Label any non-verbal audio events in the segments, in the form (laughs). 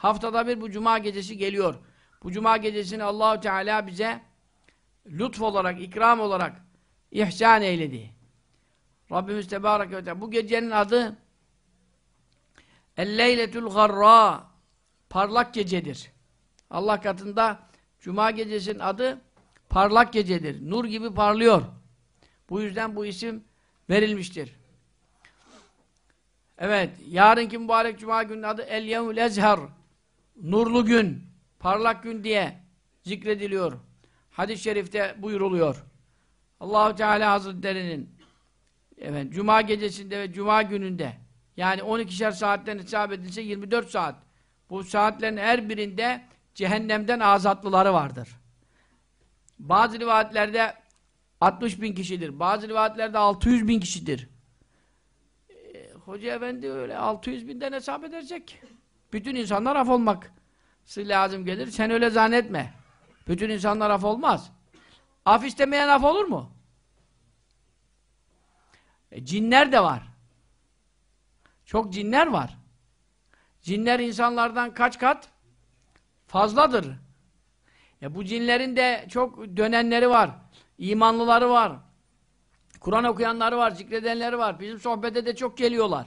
Haftada bir bu cuma gecesi geliyor. Bu cuma gecesini Allahu Teala bize lütf olarak, ikram olarak ihsan eyledi. Rabbimiz Tebarek ve Teala. Bu gecenin adı El-Leyletül Garra Parlak gecedir. Allah katında Cuma gecesinin adı parlak gecedir. Nur gibi parlıyor. Bu yüzden bu isim verilmiştir. Evet, yarınki mübarek Cuma günün adı El-Yevmül Ezher. Nurlu gün, parlak gün diye zikrediliyor. Hadis-i şerifte buyuruluyor. Allahu Teala Hazretleri'nin evet, Cuma gecesinde ve Cuma gününde yani 12'şer saatten hesap edilse 24 saat. Bu saatlerin her birinde cehennemden azatlıları vardır. Bazı rivayetlerde 60 bin kişidir. Bazı rivayetlerde 600 bin kişidir. E, Hoca efendi öyle 600 binden hesap edecek. Bütün insanlar af olmak lazım gelir. Sen öyle zannetme. Bütün insanlar af olmaz. Af istemeyen af olur mu? E, cinler de var. Çok cinler var. Cinler insanlardan kaç kat? Fazladır. E bu cinlerin de çok dönenleri var. İmanlıları var. Kur'an okuyanları var, zikredenleri var. Bizim sohbete de çok geliyorlar.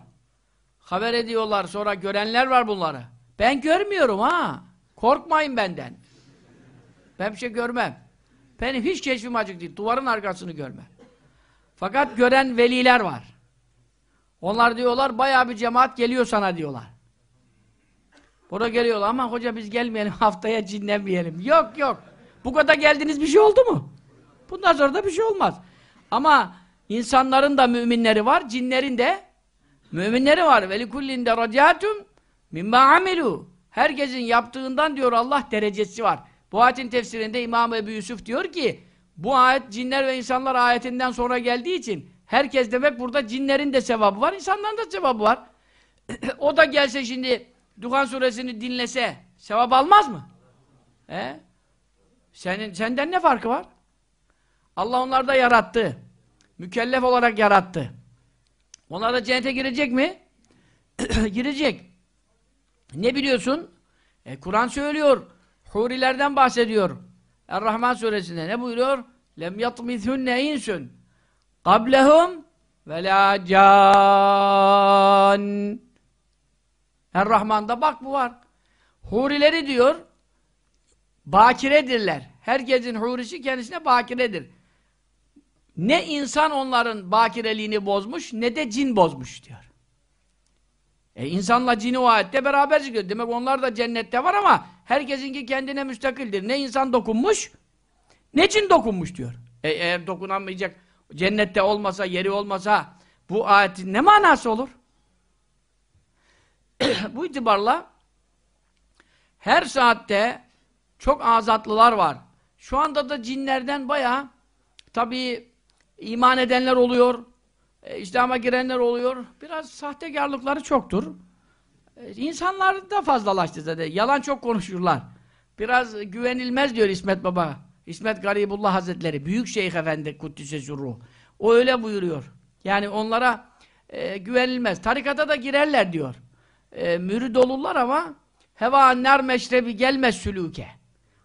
Haber ediyorlar, sonra görenler var bunları. Ben görmüyorum ha. Korkmayın benden. Ben bir şey görmem. Benim hiç keşfim açık değil. Duvarın arkasını görmem. Fakat gören veliler var. Onlar diyorlar bayağı bir cemaat geliyor sana diyorlar. Burada geliyorlar ama hoca biz gelmeyelim (laughs) haftaya cinlenmeyelim. Yok yok. Bu kadar geldiniz bir şey oldu mu? Bundan sonra da bir şey olmaz. Ama insanların da müminleri var, cinlerin de müminleri var. Likullin derecatum mimma amilu. Herkesin yaptığından diyor Allah derecesi var. Bu ayetin tefsirinde İmam Ebu Yusuf diyor ki bu ayet cinler ve insanlar ayetinden sonra geldiği için herkes demek burada cinlerin de sevabı var, insanların da sevabı var. (clears throat) o da gelse şimdi Duhan suresini dinlese sevap almaz mı? He? Senin, senden ne farkı var? Allah onları da yarattı. Mükellef olarak yarattı. Onlar da cennete girecek mi? (clears throat) girecek. Ne biliyorsun? E, Kur'an söylüyor. Hurilerden bahsediyor. Er-Rahman suresinde ne buyuruyor? Lem yatmithunne insun qablehum ve la can Er-Rahman'da bak bu var. Hurileri diyor bakiredirler. Herkesin hurisi kendisine bakiredir. Ne insan onların bakireliğini bozmuş ne de cin bozmuş diyor. E insanla cini o ayette beraber zikrediyor. Demek onlar da cennette var ama herkesinki kendine müstakildir. Ne insan dokunmuş ne cin dokunmuş diyor. E, eğer dokunamayacak cennette olmasa, yeri olmasa bu ayetin ne manası olur? (clears throat) bu itibarla her saatte çok azatlılar var. Şu anda da cinlerden bayağı tabii iman edenler oluyor. E, İslam'a girenler oluyor. Biraz sahtekarlıkları çoktur. E, insanlar da fazlalaştı zaten. Yalan çok konuşurlar. Biraz güvenilmez diyor İsmet Baba. İsmet Garibullah Hazretleri. Büyük Şeyh Efendi Kuddise Zurru. O öyle buyuruyor. Yani onlara e, güvenilmez. Tarikata da girerler diyor. E, mürid olurlar ama heva ner meşrebi gelmez sülüke.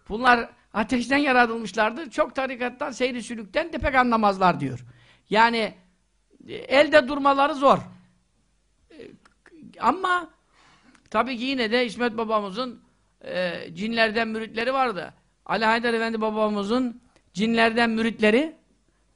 Bunlar ateşten yaratılmışlardır. Çok tarikattan, seyri sülükten de pek anlamazlar diyor. Yani e, elde durmaları zor. E, ama tabii ki yine de İsmet babamızın e, cinlerden müritleri vardı. Ali Haydar Efendi babamızın cinlerden müritleri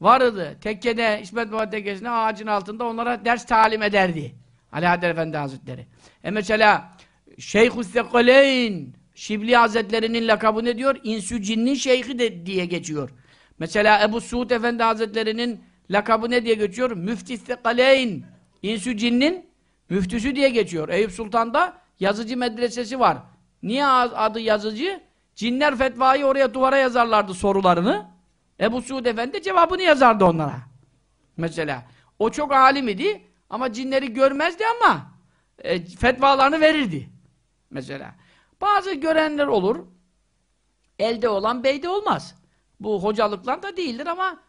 vardı. Tekkede, İsmet Baba tekkesinde ağacın altında onlara ders talim ederdi. Ali Haydar Efendi Hazretleri. E mesela Şeyhü Sekaleyn Şibli Hazretlerinin lakabı ne diyor? İnsü cinnin şeyhi de diye geçiyor. Mesela Ebu Suud Efendi Hazretlerinin lakabı ne diye geçiyor? Müfti Sekaleyn İnsü cinnin müftüsü diye geçiyor. Eyüp Sultan'da yazıcı medresesi var. Niye adı yazıcı? Cinler fetvayı oraya duvara yazarlardı sorularını. Ebu Suud Efendi cevabını yazardı onlara. Mesela. O çok alim idi ama cinleri görmezdi ama e, fetvalarını verirdi. Mesela. Bazı görenler olur. Elde olan beyde olmaz. Bu hocalıklar da değildir ama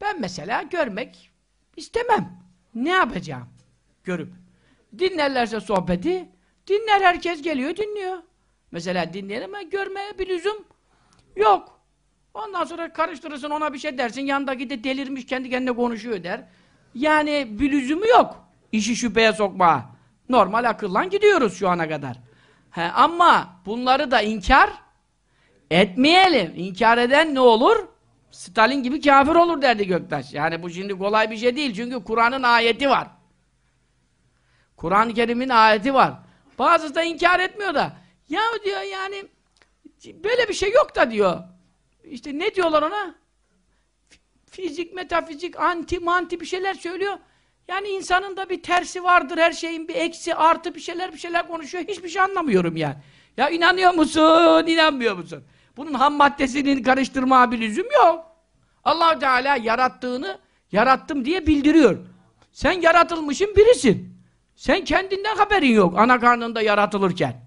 ben mesela görmek istemem. Ne yapacağım? Görüp. Dinlerlerse sohbeti dinler herkes geliyor dinliyor. mesela dinleyelim ama görmeye bir lüzum yok. Ondan sonra karıştırırsın ona bir şey dersin yanındaki de delirmiş kendi kendine konuşuyor der. Yani bir lüzumu yok. İşi şüpheye sokma. Normal akıllan gidiyoruz şu ana kadar. He, ama bunları da inkar etmeyelim. İnkar eden ne olur? Stalin gibi kafir olur derdi Göktaş. Yani bu şimdi kolay bir şey değil. Çünkü Kur'an'ın ayeti var. Kur'an-ı Kerim'in ayeti var. Bazısı da inkar etmiyor da. Ya diyor yani böyle bir şey yok da diyor. İşte ne diyorlar ona? Fizik, metafizik, anti, manti bir şeyler söylüyor. Yani insanın da bir tersi vardır, her şeyin bir eksi, artı bir şeyler bir şeyler konuşuyor. Hiçbir şey anlamıyorum yani. Ya inanıyor musun, inanmıyor musun? Bunun ham maddesinin karıştırma bir lüzum yok. allah Teala yarattığını yarattım diye bildiriyor. Sen yaratılmışın birisin. Sen kendinden haberin yok ana karnında yaratılırken.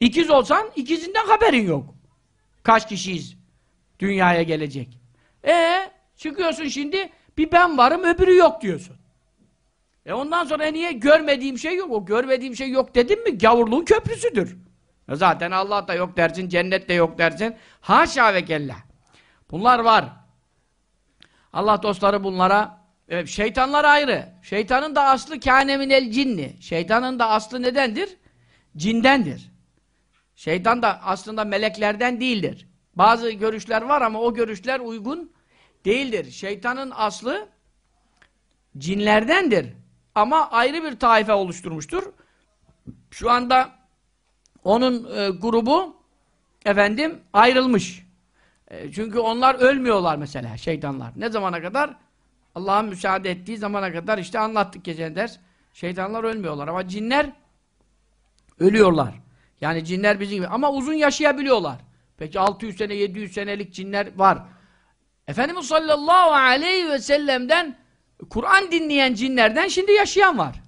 İkiz olsan ikizinden haberin yok. Kaç kişiyiz dünyaya gelecek. E çıkıyorsun şimdi bir ben varım öbürü yok diyorsun. E ondan sonra niye görmediğim şey yok? O görmediğim şey yok dedim mi gavurluğun köprüsüdür. E zaten Allah da yok dersin, cennet de yok dersin. Haşa ve kella. Bunlar var. Allah dostları bunlara Evet, şeytanlar ayrı. Şeytanın da aslı kânemin el cinni. Şeytanın da aslı nedendir? Cindendir. Şeytan da aslında meleklerden değildir. Bazı görüşler var ama o görüşler uygun değildir. Şeytanın aslı cinlerdendir. Ama ayrı bir taife oluşturmuştur. Şu anda onun e, grubu efendim ayrılmış. E, çünkü onlar ölmüyorlar mesela şeytanlar. Ne zamana kadar? Allah'ın müsaade ettiği zamana kadar işte anlattık geçen ders. Şeytanlar ölmüyorlar ama cinler ölüyorlar. Yani cinler bizim gibi. Ama uzun yaşayabiliyorlar. Peki 600 sene, 700 senelik cinler var. Efendimiz sallallahu aleyhi ve sellem'den Kur'an dinleyen cinlerden şimdi yaşayan var.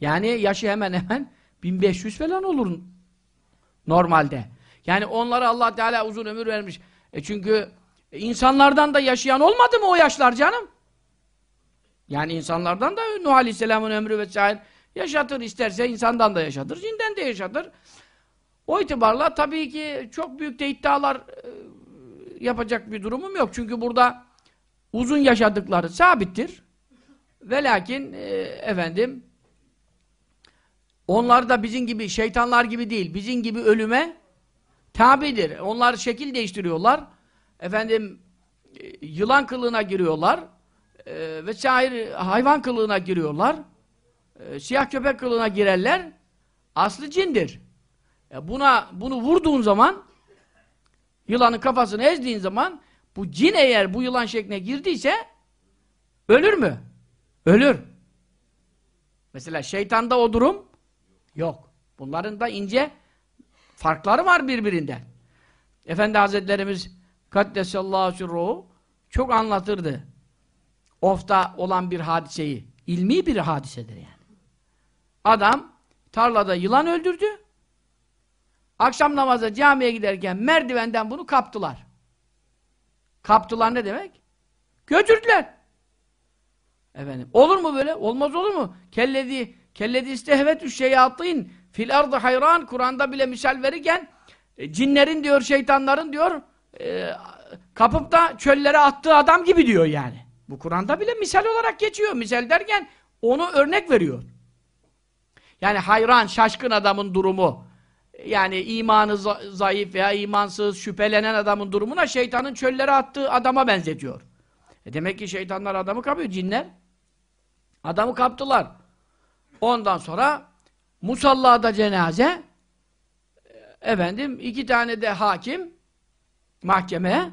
Yani yaşı hemen hemen 1500 falan olur normalde. Yani onlara Allah Teala uzun ömür vermiş. E çünkü insanlardan da yaşayan olmadı mı o yaşlar canım? Yani insanlardan da Nuh Aleyhisselam'ın ömrü vesaire yaşatır. isterse insandan da yaşatır, cinden de yaşatır. O itibarla tabii ki çok büyük de iddialar e, yapacak bir durumum yok. Çünkü burada uzun yaşadıkları sabittir. Ve lakin e, efendim onlar da bizim gibi şeytanlar gibi değil. Bizim gibi ölüme tabidir. Onlar şekil değiştiriyorlar. Efendim e, yılan kılığına giriyorlar. E, vesaire hayvan kılığına giriyorlar. E, siyah köpek kılığına girerler. Aslı cindir. E, buna bunu vurduğun zaman yılanın kafasını ezdiğin zaman bu cin eğer bu yılan şekline girdiyse ölür mü? Ölür. Mesela şeytanda o durum yok. Bunların da ince farkları var birbirinden. Efendi Hazretlerimiz Kaddesallahu sürruhu çok anlatırdı. Ofta olan bir hadiseyi. ilmi bir hadisedir yani. Adam tarlada yılan öldürdü. Akşam namaza camiye giderken merdivenden bunu kaptılar. Kaptılar ne demek? Götürdüler. Efendim, olur mu böyle? Olmaz olur mu? Kelledi, kelledi istehvetü şeyatîn fil ardı hayran Kur'an'da bile misal verirken e, cinlerin diyor, şeytanların diyor e, kapıp da çöllere attığı adam gibi diyor yani. Bu Kur'an'da bile misal olarak geçiyor. Misal derken onu örnek veriyor. Yani hayran, şaşkın adamın durumu yani imanı zayıf veya imansız, şüphelenen adamın durumuna şeytanın çöllere attığı adama benzetiyor. E demek ki şeytanlar adamı kapıyor, cinler. Adamı kaptılar. Ondan sonra musallada cenaze efendim iki tane de hakim mahkemeye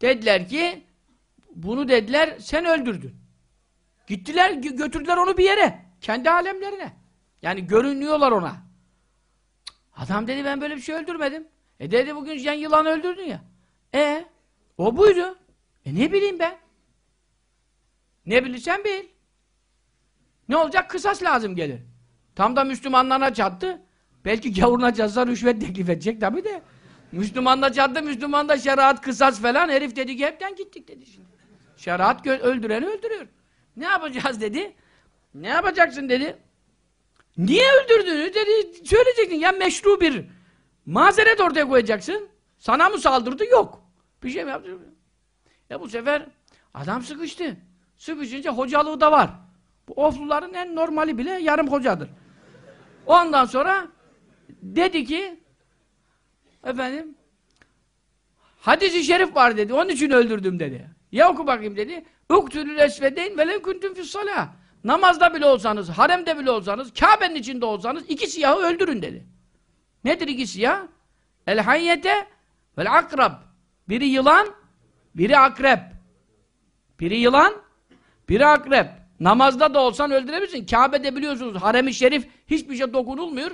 dediler ki bunu dediler sen öldürdün. Gittiler götürdüler onu bir yere. Kendi alemlerine. Yani görünüyorlar ona. Adam dedi ben böyle bir şey öldürmedim. E dedi bugün sen yılan öldürdün ya. E o buydu. E ne bileyim ben. Ne bilirsen bil. Ne olacak? Kısas lazım gelir. Tam da Müslümanlarına çattı. Belki gavuruna çatsa rüşvet teklif edecek tabi de. Müslümanla çattı, Müslüman da şeriat, kısas falan. Herif dedi ki hepten gittik dedi şimdi. Şeriat öldüreni öldürüyor. Ne yapacağız dedi. Ne yapacaksın dedi. Niye öldürdüğünü dedi söyleyecektin. Ya meşru bir mazeret ortaya koyacaksın. Sana mı saldırdı? Yok. Bir şey mi yaptı? Ya bu sefer adam sıkıştı. Sıkışınca hocalığı da var. Bu ofluların en normali bile yarım hocadır. Ondan sonra dedi ki efendim hadisi şerif var dedi. Onun için öldürdüm dedi. Ya oku bakayım dedi. Uktülül esvedeyn velev kuntum fissalah. Namazda bile olsanız, haremde bile olsanız, Kabe'nin içinde olsanız iki siyahı öldürün dedi. Nedir iki siyah? El hayyete vel akrab. Biri yılan, biri akrep. Biri yılan, biri akrep. Namazda da olsan öldürebilirsin. Kabe'de biliyorsunuz harem-i şerif hiçbir şey dokunulmuyor.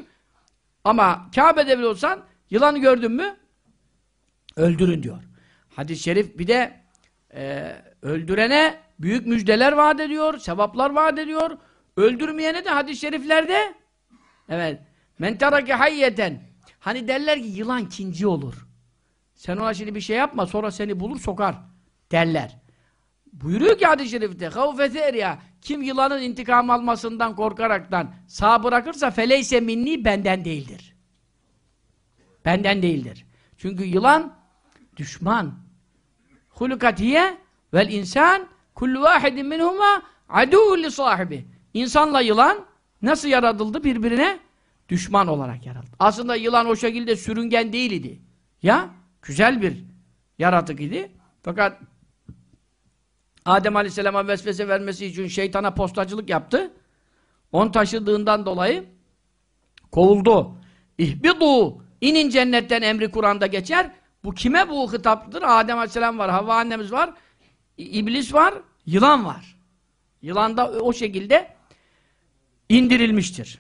Ama Kabe'de bile olsan yılanı gördün mü öldürün diyor. Hadis-i şerif bir de e, öldürene büyük müjdeler vaat ediyor, sevaplar vaat ediyor. Öldürmeyene de hadis-i şeriflerde evet men terake hayyeten hani derler ki yılan kinci olur. Sen ona şimdi bir şey yapma sonra seni bulur sokar derler. Buyuruyor ki hadis-i şerifte ya kim yılanın intikam almasından korkaraktan sağ bırakırsa feleyse minni benden değildir. Benden değildir. Çünkü yılan düşman. Hulukatiye vel insan kullu vahidin minhuma adu'un li sahibi. İnsanla yılan nasıl yaratıldı birbirine? Düşman olarak yaratıldı. Aslında yılan o şekilde sürüngen değil idi. Ya güzel bir yaratık idi. Fakat Adem Aleyhisselam'a vesvese vermesi için şeytana postacılık yaptı. On taşıdığından dolayı kovuldu. İhbidu inin cennetten emri Kur'an'da geçer. Bu kime bu hitaptır? Adem Aleyhisselam var, Havva annemiz var, iblis var, yılan var. Yılan da o şekilde indirilmiştir.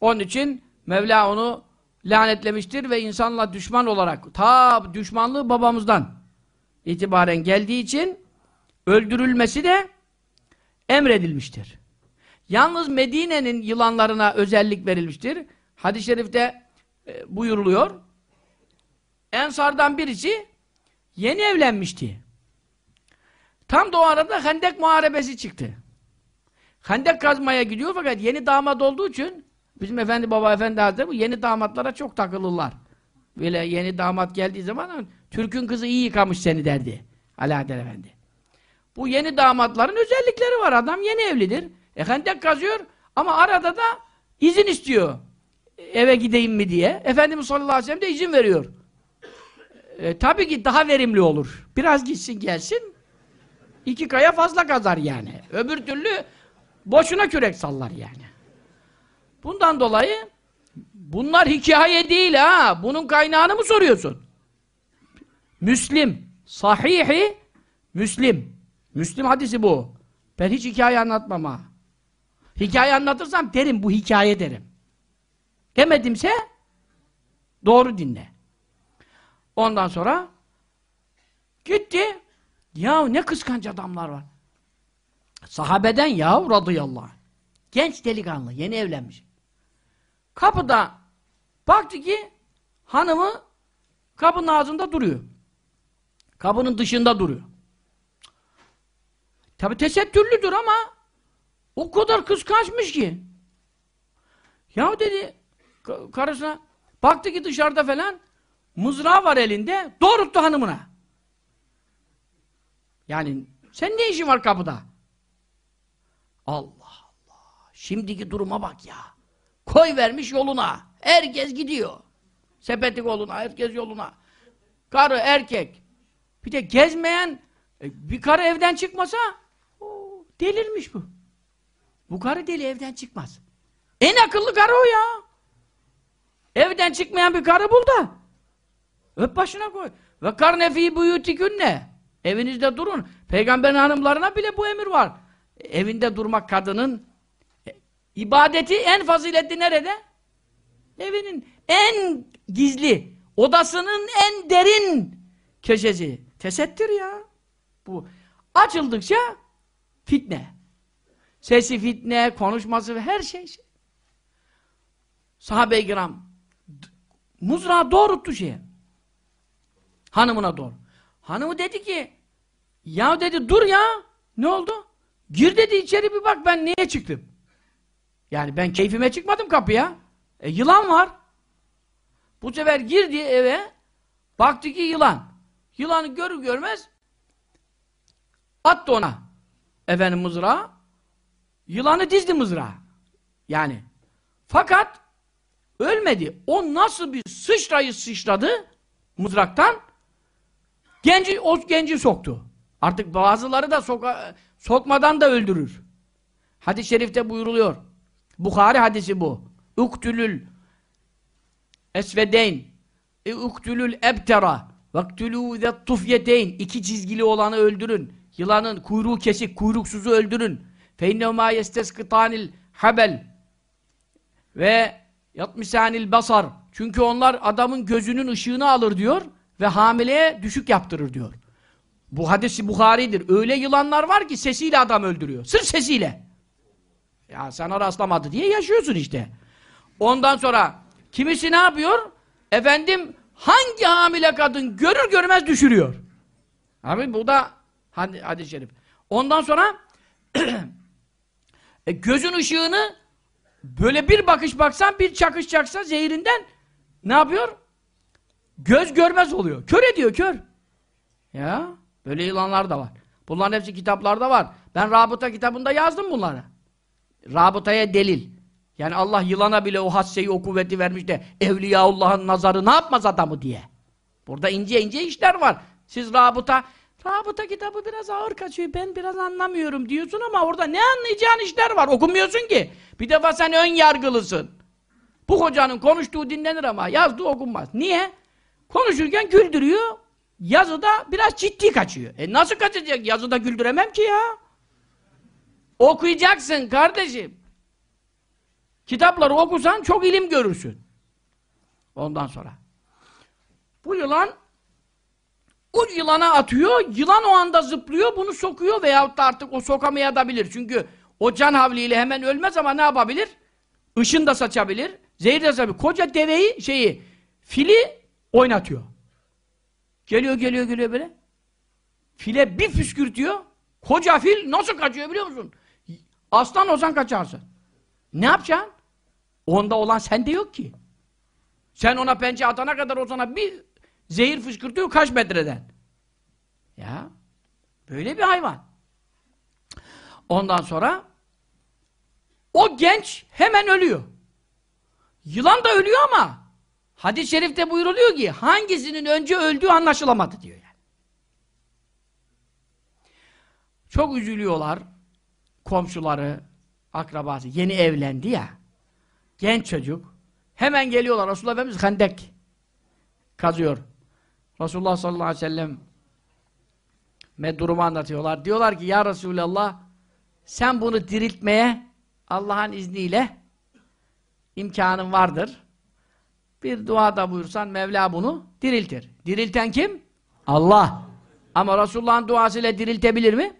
Onun için Mevla onu lanetlemiştir ve insanla düşman olarak ta düşmanlığı babamızdan itibaren geldiği için öldürülmesi de emredilmiştir. Yalnız Medine'nin yılanlarına özellik verilmiştir. Hadis-i şerifte e, buyuruluyor. Ensardan birisi yeni evlenmişti. Tam da o arada Hendek Muharebesi çıktı. Hendek kazmaya gidiyor fakat yeni damat olduğu için bizim efendi baba efendi hazretleri yeni damatlara çok takılırlar. Böyle yeni damat geldiği zaman Türk'ün kızı iyi yıkamış seni derdi. Alaaddin Efendi. Bu yeni damatların özellikleri var. Adam yeni evlidir. E hendek kazıyor ama arada da izin istiyor. Eve gideyim mi diye. Efendimiz sallallahu aleyhi ve sellem de izin veriyor. E, tabii ki daha verimli olur. Biraz gitsin gelsin. İki kaya fazla kazar yani. Öbür türlü boşuna kürek sallar yani. Bundan dolayı bunlar hikaye değil ha. Bunun kaynağını mı soruyorsun? Müslim. Sahihi Müslim. Müslim hadisi bu. Ben hiç hikaye anlatmam ha. Hikaye anlatırsam derim bu hikaye derim. Demedimse doğru dinle. Ondan sonra gitti. Ya ne kıskanç adamlar var. Sahabeden ya radıyallahu anh. Genç delikanlı, yeni evlenmiş. Kapıda baktı ki hanımı kapının ağzında duruyor. Kapının dışında duruyor. Tabi tesettürlüdür ama o kadar kıskançmış ki. Ya dedi karısına baktı ki dışarıda falan mızrağı var elinde doğrulttu hanımına. Yani sen ne işin var kapıda? Allah Allah. Şimdiki duruma bak ya. Koy vermiş yoluna. Herkes gidiyor. Sepeti yoluna, herkes yoluna. Karı, erkek. Bir de gezmeyen e, bir karı evden çıkmasa delirmiş bu. Bu karı deli evden çıkmaz. En akıllı karı o ya. Evden çıkmayan bir karı bul da. Öp başına koy. Ve karne fî buyutikünne. Evinizde durun. Peygamberin hanımlarına bile bu emir var. Evinde durmak kadının e, ibadeti en faziletli nerede? Evinin en gizli, odasının en derin köşesi. Tesettür ya. Bu açıldıkça fitne. Sesi fitne, konuşması ve her şey. Sahabe-i kiram muzrağı doğrulttu şeye. Hanımına doğru. Hanımı dedi ki ya dedi dur ya ne oldu? Gir dedi içeri bir bak ben niye çıktım? Yani ben keyfime çıkmadım kapıya. E, yılan var. Bu sefer girdi eve, baktı ki yılan. Yılanı görür görmez attı ona. Efendim mızrağı. Yılanı dizdi mızrağı. Yani. Fakat ölmedi. O nasıl bir sıçrayı sıçradı mızraktan genci, o genci soktu. Artık bazıları da soka, sokmadan da öldürür. Hadis-i şerifte buyuruluyor. Bukhari hadisi bu. Uktülül esvedeyn e uktülül ebtera vaktülü ve tufyeteyn iki çizgili olanı öldürün. Yılanın kuyruğu kesik, kuyruksuzu öldürün. Feinnehumâ yesteskıtânil habel ve yatmisanil basar. Çünkü onlar adamın gözünün ışığını alır diyor ve hamileye düşük yaptırır diyor. Bu hadisi Bukhari'dir. Öyle yılanlar var ki sesiyle adam öldürüyor. Sırf sesiyle. Ya sana rastlamadı diye yaşıyorsun işte. Ondan sonra kimisi ne yapıyor? Efendim hangi hamile kadın görür görmez düşürüyor. Abi bu da hadi hadis-i şerif. Ondan sonra (clears throat) e, gözün ışığını böyle bir bakış baksan bir çakış çaksa zehirinden ne yapıyor? Göz görmez oluyor. Kör ediyor kör. Ya böyle yılanlar da var. Bunların hepsi kitaplarda var. Ben Rabıta kitabında yazdım bunları. Rabıtaya delil. Yani Allah yılana bile o hasseyi, o kuvveti vermiş de Evliyaullah'ın nazarı ne yapmaz adamı diye. Burada ince ince işler var. Siz rabıta, rabıta kitabı biraz ağır kaçıyor, ben biraz anlamıyorum diyorsun ama orada ne anlayacağın işler var. Okumuyorsun ki. Bir defa sen ön yargılısın. Bu hocanın konuştuğu dinlenir ama yazdığı okunmaz. Niye? Konuşurken güldürüyor, yazıda biraz ciddi kaçıyor. E nasıl kaçacak? Yazıda güldüremem ki ya. Okuyacaksın kardeşim. Kitapları okusan çok ilim görürsün. Ondan sonra. Bu yılan o yılana atıyor, yılan o anda zıplıyor, bunu sokuyor veyahut da artık o sokamayabilir. Çünkü o can havliyle hemen ölmez ama ne yapabilir? Işın da saçabilir, zehir de saçabilir. Koca deveyi, şeyi, fili oynatıyor. Geliyor, geliyor, geliyor böyle. File bir püskürtüyor, koca fil nasıl kaçıyor biliyor musun? Aslan olsan kaçarsın. Ne yapacaksın? Onda olan sende yok ki. Sen ona pençe atana kadar o sana bir zehir fışkırtıyor kaç metreden. Ya böyle bir hayvan. Ondan sonra o genç hemen ölüyor. Yılan da ölüyor ama hadis-i şerifte buyuruluyor ki hangisinin önce öldüğü anlaşılamadı diyor yani. Çok üzülüyorlar komşuları, akrabası. Yeni evlendi ya. Genç çocuk. Hemen geliyorlar. Resulullah Efendimiz hendek kazıyor. Resulullah sallallahu aleyhi ve sellem ve durumu anlatıyorlar. Diyorlar ki ya Resulallah sen bunu diriltmeye Allah'ın izniyle imkanın vardır. Bir dua da buyursan Mevla bunu diriltir. Dirilten kim? Allah. Ama Resulullah'ın duasıyla diriltebilir mi?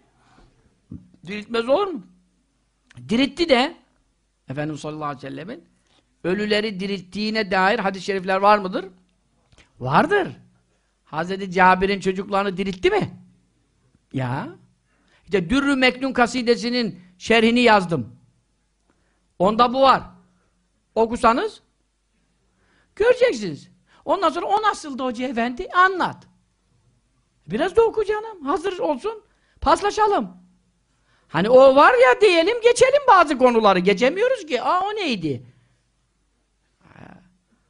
Diriltmez olur mu? Diritti de Efendimiz sallallahu aleyhi ve sellemin ölüleri dirilttiğine dair hadis-i şerifler var mıdır? Vardır. Hazreti Cabir'in çocuklarını diriltti mi? Ya. İşte Dürrü Meknun kasidesinin şerhini yazdım. Onda bu var. Okusanız göreceksiniz. Ondan sonra o nasıldı Hoca Efendi? Anlat. Biraz da oku canım. Hazır olsun. Paslaşalım. Hani o var ya diyelim geçelim bazı konuları. Geçemiyoruz ki. Aa o neydi?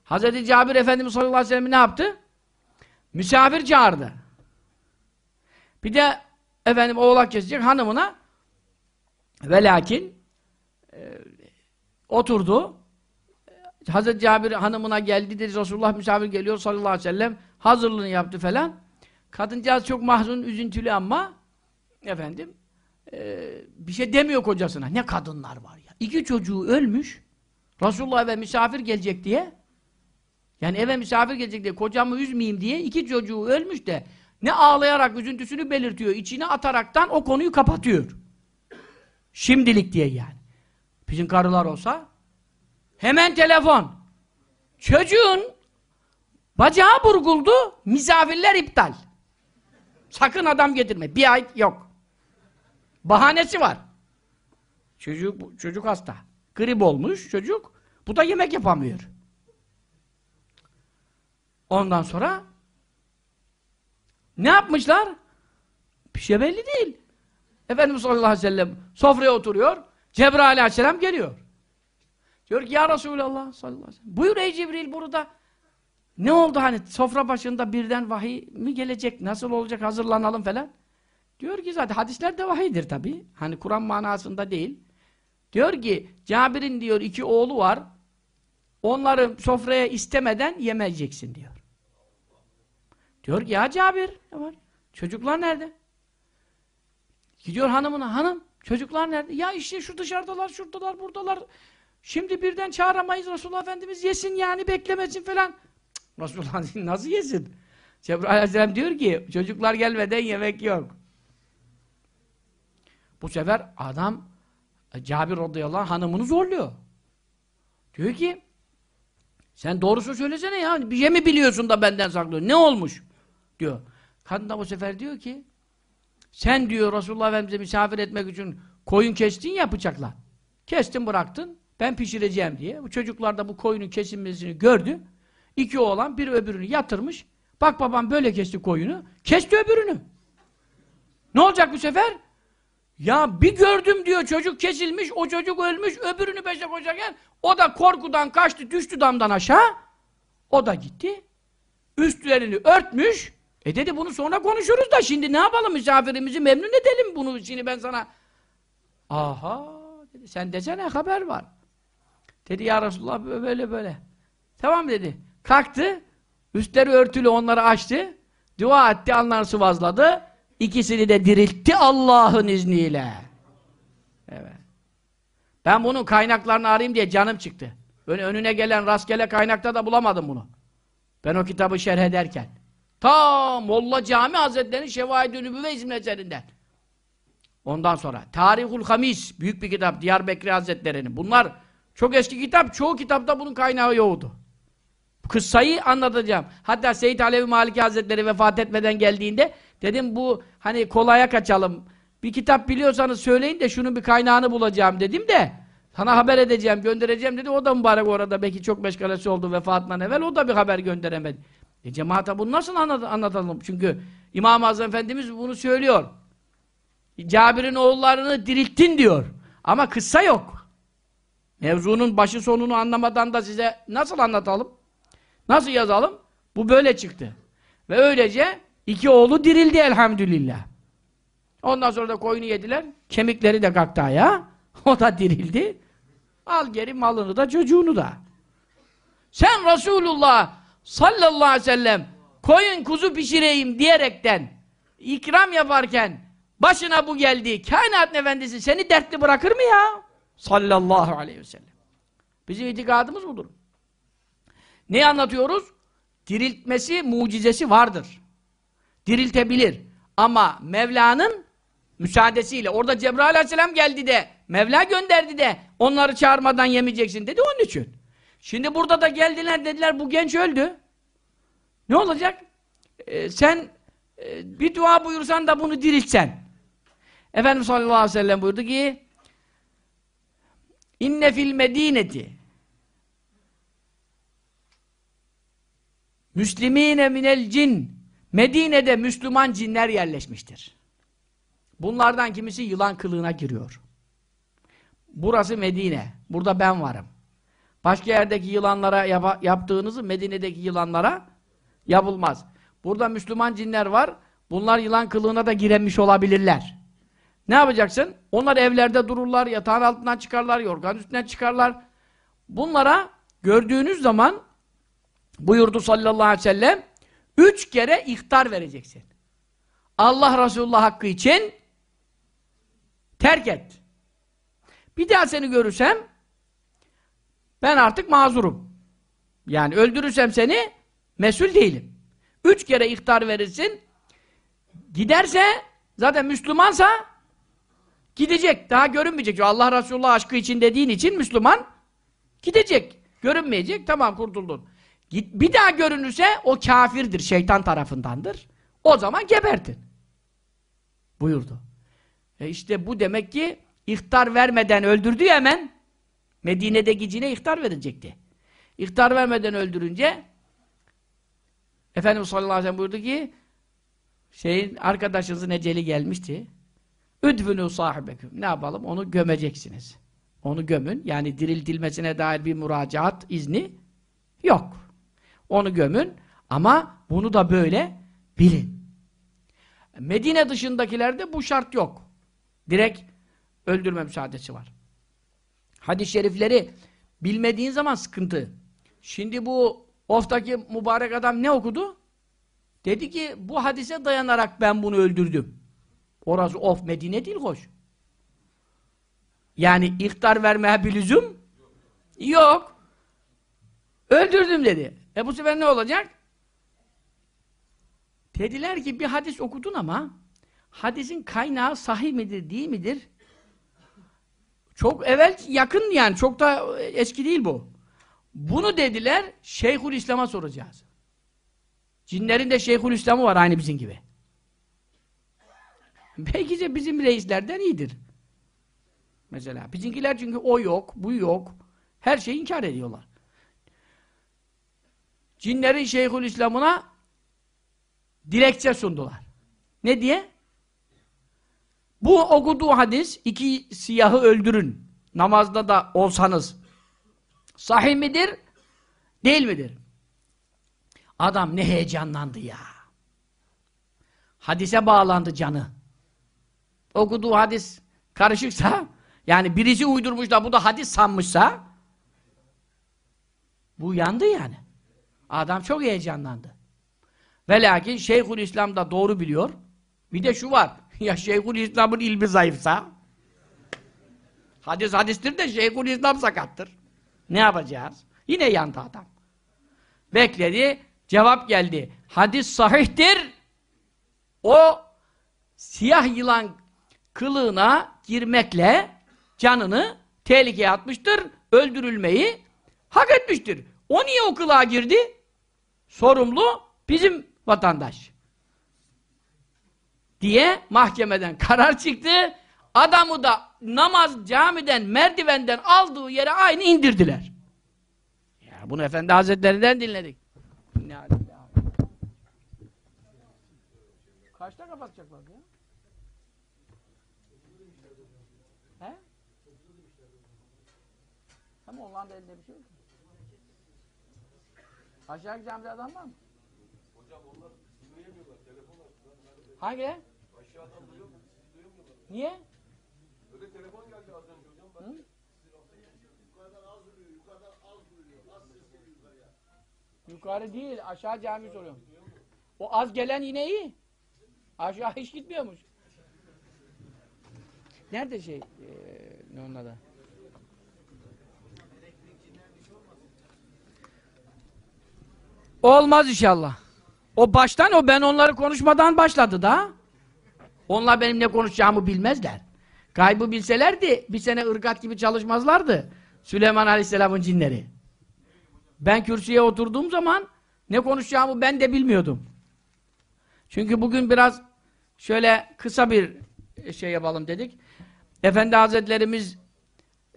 Hazreti Cabir Efendimiz sallallahu aleyhi ve sellem ne yaptı? Misafir çağırdı. Bir de efendim oğlak kesecek hanımına ve lakin e, oturdu. Hazreti Cabir hanımına geldi dedi Resulullah misafir geliyor sallallahu aleyhi ve sellem hazırlığını yaptı falan. Kadıncağız çok mahzun, üzüntülü ama efendim e, bir şey demiyor kocasına. Ne kadınlar var ya. İki çocuğu ölmüş. Resulullah eve misafir gelecek diye yani eve misafir gelecek diye kocamı üzmeyeyim diye iki çocuğu ölmüş de ne ağlayarak üzüntüsünü belirtiyor, içine ataraktan o konuyu kapatıyor. Şimdilik diye yani. Bizim karılar olsa hemen telefon. Çocuğun bacağı burguldu, misafirler iptal. Sakın adam getirme. Bir ay yok. Bahanesi var. Çocuk, çocuk hasta. Grip olmuş çocuk. Bu da yemek yapamıyor. Ondan sonra ne yapmışlar? Bir şey belli değil. Efendimiz sallallahu aleyhi ve sellem sofraya oturuyor. Cebrail aleyhisselam geliyor. Diyor ki ya Resulallah sallallahu aleyhi ve sellem. Buyur ey Cibril burada. Ne oldu hani sofra başında birden vahiy mi gelecek? Nasıl olacak hazırlanalım falan. Diyor ki zaten hadisler de vahiydir tabi. Hani Kur'an manasında değil. Diyor ki Cabir'in diyor iki oğlu var. Onları sofraya istemeden yemeyeceksin diyor. Diyor ki ya Cabir ne var? Çocuklar nerede? Gidiyor hanımına hanım çocuklar nerede? Ya işte şu dışarıdalar şuradalar buradalar. Şimdi birden çağıramayız Resulullah Efendimiz yesin yani beklemesin falan. Cık, Resulullah (laughs) nasıl yesin? Cebrail Aleyhisselam diyor ki çocuklar gelmeden yemek yok. Bu sefer adam e, Cabir radıyallahu anh hanımını zorluyor. Diyor ki sen doğrusunu söylesene ya. Bir şey mi biliyorsun da benden saklıyorsun? Ne olmuş? Diyor. Kadın da bu sefer diyor ki sen diyor Resulullah Efendimiz'e misafir etmek için koyun kestin ya bıçakla. Kestin bıraktın. Ben pişireceğim diye. Bu çocuklar da bu koyunun kesilmesini gördü. İki oğlan bir öbürünü yatırmış. Bak babam böyle kesti koyunu. Kesti öbürünü. Ne olacak bu sefer? Ya bir gördüm diyor çocuk kesilmiş, o çocuk ölmüş, öbürünü beşe koyarken o da korkudan kaçtı, düştü damdan aşağı. O da gitti. Üstlerini örtmüş. E dedi bunu sonra konuşuruz da şimdi ne yapalım misafirimizi memnun edelim bunu şimdi ben sana. Aha dedi sen desene haber var. Dedi ya Resulullah böyle böyle. Tamam dedi. Kalktı. Üstleri örtülü onları açtı. Dua etti alnları sıvazladı. İkisini de diriltti Allah'ın izniyle. Evet. Ben bunun kaynaklarını arayayım diye canım çıktı. Böyle önüne gelen rastgele kaynakta da bulamadım bunu. Ben o kitabı şerh ederken. Ta Molla Cami Hazretleri'nin Şevahid-i Nübüvve isimli eserinden. Ondan sonra Tarihul Hamis büyük bir kitap Diyarbakır Hazretleri'nin. Bunlar çok eski kitap. Çoğu kitapta bunun kaynağı yoktu. Kıssayı anlatacağım. Hatta Seyyid Alevi Maliki Hazretleri vefat etmeden geldiğinde dedim bu hani kolaya kaçalım. Bir kitap biliyorsanız söyleyin de şunun bir kaynağını bulacağım dedim de sana haber edeceğim, göndereceğim dedi. O da mübarek orada belki çok meşgalesi oldu vefatından evvel. O da bir haber gönderemedi. E cemaate bunu nasıl anlat anlatalım? Çünkü İmam-ı Azam Efendimiz bunu söylüyor. Cabir'in oğullarını dirilttin diyor. Ama kıssa yok. Mevzunun başı sonunu anlamadan da size nasıl anlatalım? Nasıl yazalım? Bu böyle çıktı. Ve öylece iki oğlu dirildi elhamdülillah. Ondan sonra da koyunu yediler. Kemikleri de kalktı ayağa. (laughs) O da dirildi. Al geri malını da çocuğunu da. Sen Resulullah sallallahu aleyhi ve sellem koyun kuzu pişireyim diyerekten ikram yaparken başına bu geldi. Kainat efendisi seni dertli bırakır mı ya? Sallallahu aleyhi ve sellem. Bizim itikadımız budur. Ne anlatıyoruz? Diriltmesi, mucizesi vardır. Diriltebilir. Ama Mevla'nın müsaadesiyle. Orada Cebrail aleyhisselam geldi de, Mevla gönderdi de, onları çağırmadan yemeyeceksin dedi onun için. Şimdi burada da geldiler dediler, bu genç öldü. Ne olacak? Ee, sen e, bir dua buyursan da bunu diriltsen. Efendimiz sallallahu aleyhi ve sellem buyurdu ki, İnne fil medineti Müslimine minel cin Medine'de Müslüman cinler yerleşmiştir. Bunlardan kimisi yılan kılığına giriyor. Burası Medine. Burada ben varım. Başka yerdeki yılanlara yap yaptığınızı Medine'deki yılanlara yapılmaz. Burada Müslüman cinler var. Bunlar yılan kılığına da giremiş olabilirler. Ne yapacaksın? Onlar evlerde dururlar, yatağın altından çıkarlar, yorgan üstünden çıkarlar. Bunlara gördüğünüz zaman buyurdu sallallahu aleyhi ve sellem üç kere ihtar vereceksin. Allah Resulullah hakkı için terk et. Bir daha seni görürsem ben artık mazurum. Yani öldürürsem seni mesul değilim. Üç kere ihtar verirsin. Giderse zaten Müslümansa gidecek. Daha görünmeyecek. Allah Resulullah aşkı için dediğin için Müslüman gidecek. Görünmeyecek. Tamam kurtuldun. Bir daha görünürse o kafirdir. Şeytan tarafındandır. O zaman gebertin. Buyurdu. E işte bu demek ki ihtar vermeden öldürdü hemen. Medine'deki cine ihtar verecekti. İhtar vermeden öldürünce Efendimiz sallallahu aleyhi ve sellem buyurdu ki şeyin arkadaşınızın eceli gelmişti. Üdvünü sahibeküm. Ne yapalım? Onu gömeceksiniz. Onu gömün. Yani diriltilmesine dair bir müracaat izni yok. Onu gömün ama bunu da böyle bilin. Medine dışındakilerde bu şart yok. Direkt öldürme müsaadesi var. Hadis-i şerifleri bilmediğin zaman sıkıntı. Şimdi bu Of'taki mübarek adam ne okudu? Dedi ki bu hadise dayanarak ben bunu öldürdüm. Orası Of Medine değil hoş. Yani ihtar vermeye bir lüzum yok. Öldürdüm dedi. E bu sefer ne olacak? Dediler ki bir hadis okudun ama hadisin kaynağı sahih midir değil midir? Çok evvel yakın yani çok da eski değil bu. Bunu dediler Şeyhül İslam'a soracağız. Cinlerin de Şeyhül İslam'ı var aynı bizim gibi. Belki de bizim reislerden iyidir. Mesela bizimkiler çünkü o yok, bu yok. Her şeyi inkar ediyorlar. Cinlerin Şeyhül İslam'ına dilekçe sundular. Ne diye? Bu okuduğu hadis iki siyahı öldürün. Namazda da olsanız sahih midir? Değil midir? Adam ne heyecanlandı ya. Hadise bağlandı canı. Okuduğu hadis karışıksa yani birisi uydurmuş da bu da hadis sanmışsa bu yandı yani. Adam çok heyecanlandı. Ve lakin Şeyhül İslam da doğru biliyor. Bir de şu var. (laughs) Ya Şeyhül İslam'ın ilmi zayıfsa hadis hadistir de Şeyhül İslam sakattır. Ne yapacağız? Yine yandı adam. Bekledi. Cevap geldi. Hadis sahihtir. O siyah yılan kılığına girmekle canını tehlikeye atmıştır. Öldürülmeyi hak etmiştir. O niye o kılığa girdi? Sorumlu bizim vatandaş. Diye mahkemeden karar çıktı. Adamı da namaz camiden, merdivenden aldığı yere aynı indirdiler. Ya bunu Efendi Hazretlerinden dinledik. Ne Kaçta kapatacaklar ya? He? Ama onların da elinde bir şey yok. Aşağı camide adam var mı? Hocam onlar dinleyemiyorlar. Telefon Hangi? Aşağıdan duyuyor mu? Siz duyamıyorlar. Niye? Öyle telefon geldi az önce hocam. Ben Hı? Yukarıdan az duyuyor. Yukarıdan az duyuyor. Az ses geliyor yukarıya. Yukarı değil. Aşağı cami soruyorum. O az gelen yine iyi. Aşağı hiç gitmiyormuş. Nerede şey? Ee, ne onun adı? Olmaz inşallah. O baştan o ben onları konuşmadan başladı da. Onlar benim ne konuşacağımı bilmezler. Kaybı bilselerdi bir sene ırgat gibi çalışmazlardı. Süleyman Aleyhisselam'ın cinleri. Ben kürsüye oturduğum zaman ne konuşacağımı ben de bilmiyordum. Çünkü bugün biraz şöyle kısa bir şey yapalım dedik. Efendi Hazretlerimiz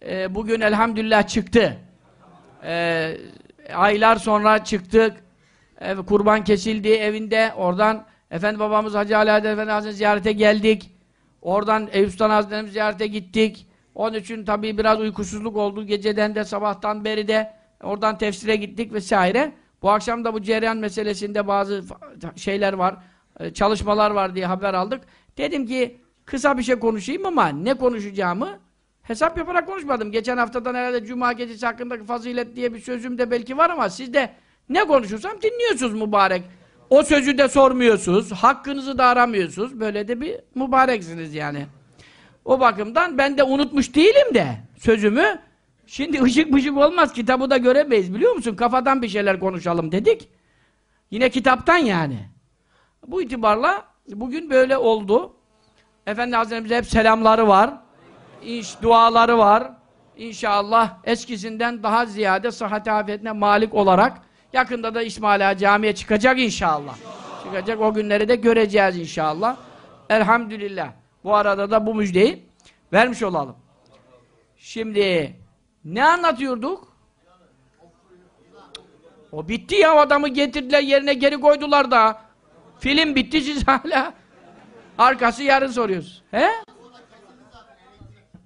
e, bugün elhamdülillah çıktı. E, aylar sonra çıktık. Kurban kesildi evinde. Oradan Efendi babamız Hacı Ali Efendi Hazretleri ziyarete geldik. Oradan Eyüp Sultan Hazretlerimiz ziyarete gittik. Onun için tabii biraz uykusuzluk oldu. Geceden de sabahtan beri de oradan tefsire gittik vesaire. Bu akşam da bu cereyan meselesinde bazı şeyler var. E, çalışmalar var diye haber aldık. Dedim ki kısa bir şey konuşayım ama ne konuşacağımı hesap yaparak konuşmadım. Geçen haftadan herhalde Cuma gecesi hakkındaki fazilet diye bir sözüm de belki var ama siz de ne konuşursam dinliyorsunuz mübarek. O sözü de sormuyorsunuz. Hakkınızı da aramıyorsunuz. Böyle de bir mübareksiniz yani. O bakımdan ben de unutmuş değilim de sözümü. Şimdi ışık mışık olmaz. Kitabı da göremeyiz biliyor musun? Kafadan bir şeyler konuşalım dedik. Yine kitaptan yani. Bu itibarla bugün böyle oldu. Efendi Hazretlerimize hep selamları var. İş, duaları var. İnşallah eskisinden daha ziyade sıhhat afiyetine malik olarak yakında da İsmail Ağa camiye çıkacak inşallah. Çıkacak o günleri de göreceğiz inşallah. Elhamdülillah. Bu arada da bu müjdeyi vermiş olalım. Şimdi Ne anlatıyorduk? O bitti ya adamı getirdiler yerine geri koydular da. Film bitti siz hala. Arkası yarın soruyoruz. He?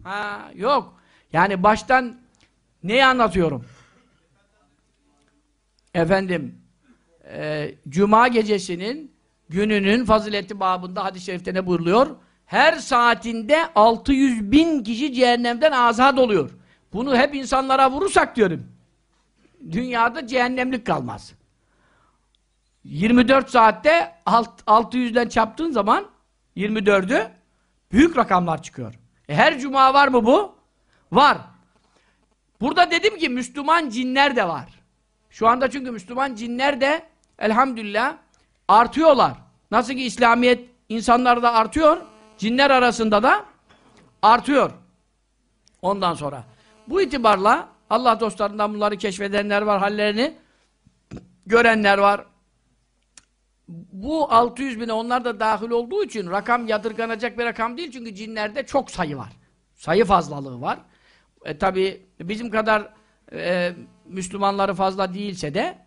Ha, yok. Yani baştan neyi anlatıyorum? Efendim e, Cuma gecesinin gününün fazileti babında hadis-i şerifte ne buyuruluyor? Her saatinde 600 bin kişi cehennemden azat oluyor. Bunu hep insanlara vurursak diyorum. Dünyada cehennemlik kalmaz. 24 saatte alt, 600'den çarptığın zaman 24'ü büyük rakamlar çıkıyor. E her cuma var mı bu? Var. Burada dedim ki Müslüman cinler de var. Şu anda çünkü Müslüman cinler de elhamdülillah artıyorlar. Nasıl ki İslamiyet insanlarda artıyor, cinler arasında da artıyor. Ondan sonra. Bu itibarla Allah dostlarından bunları keşfedenler var, hallerini görenler var. Bu 600 bine onlar da dahil olduğu için rakam yadırganacak bir rakam değil çünkü cinlerde çok sayı var. Sayı fazlalığı var. E, Tabi bizim kadar e, Müslümanları fazla değilse de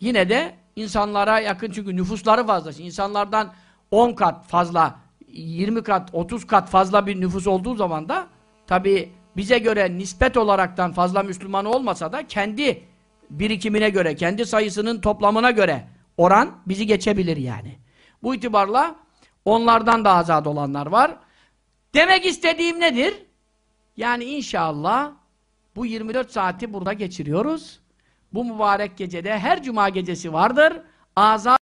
yine de insanlara yakın çünkü nüfusları fazla. İnsanlardan 10 kat fazla, 20 kat, 30 kat fazla bir nüfus olduğu zaman da tabi bize göre nispet olaraktan fazla Müslüman olmasa da kendi birikimine göre, kendi sayısının toplamına göre oran bizi geçebilir yani. Bu itibarla onlardan da azad olanlar var. Demek istediğim nedir? Yani inşallah bu 24 saati burada geçiriyoruz. Bu mübarek gecede her cuma gecesi vardır. Azad